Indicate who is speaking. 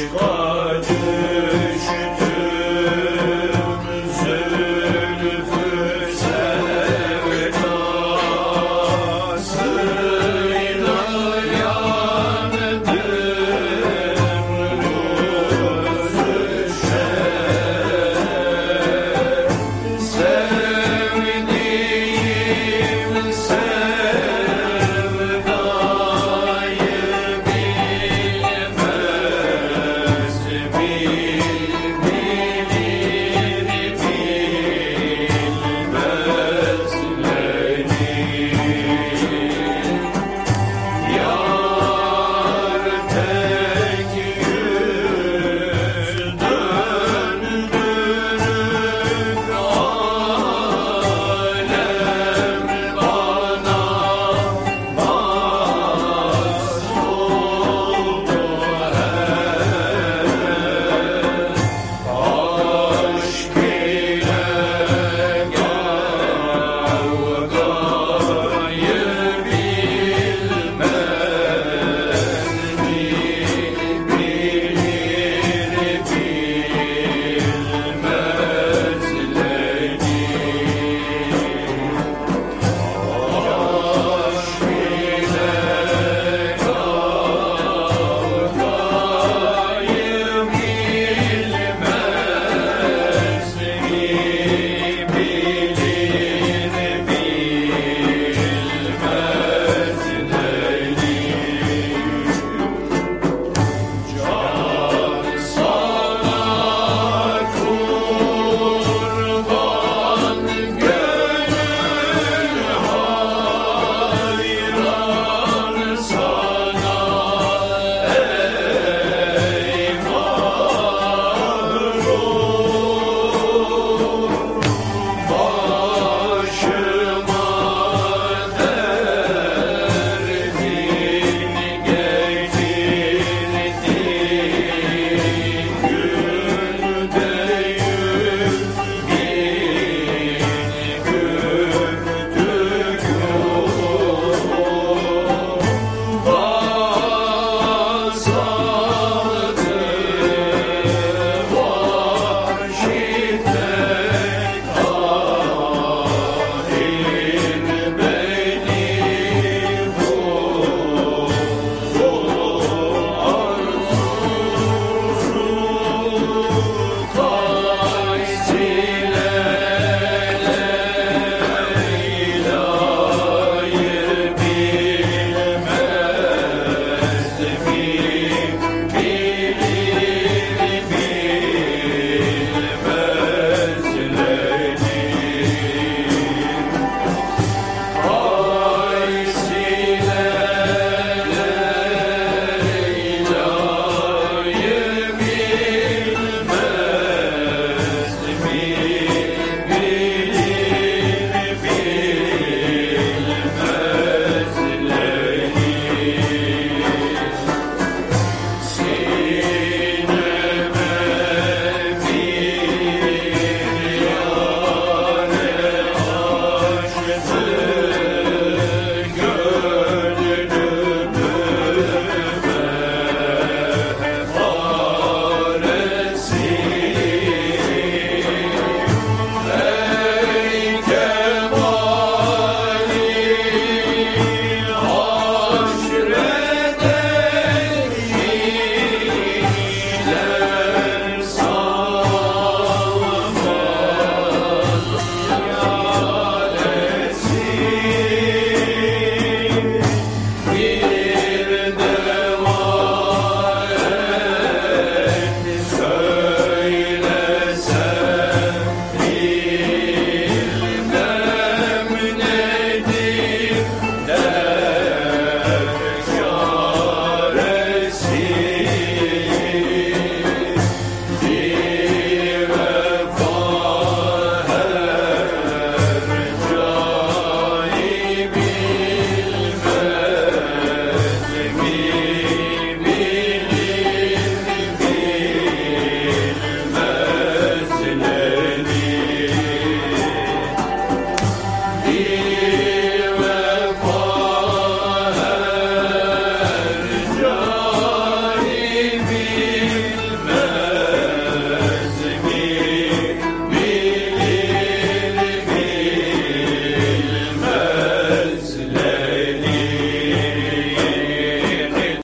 Speaker 1: Chicago.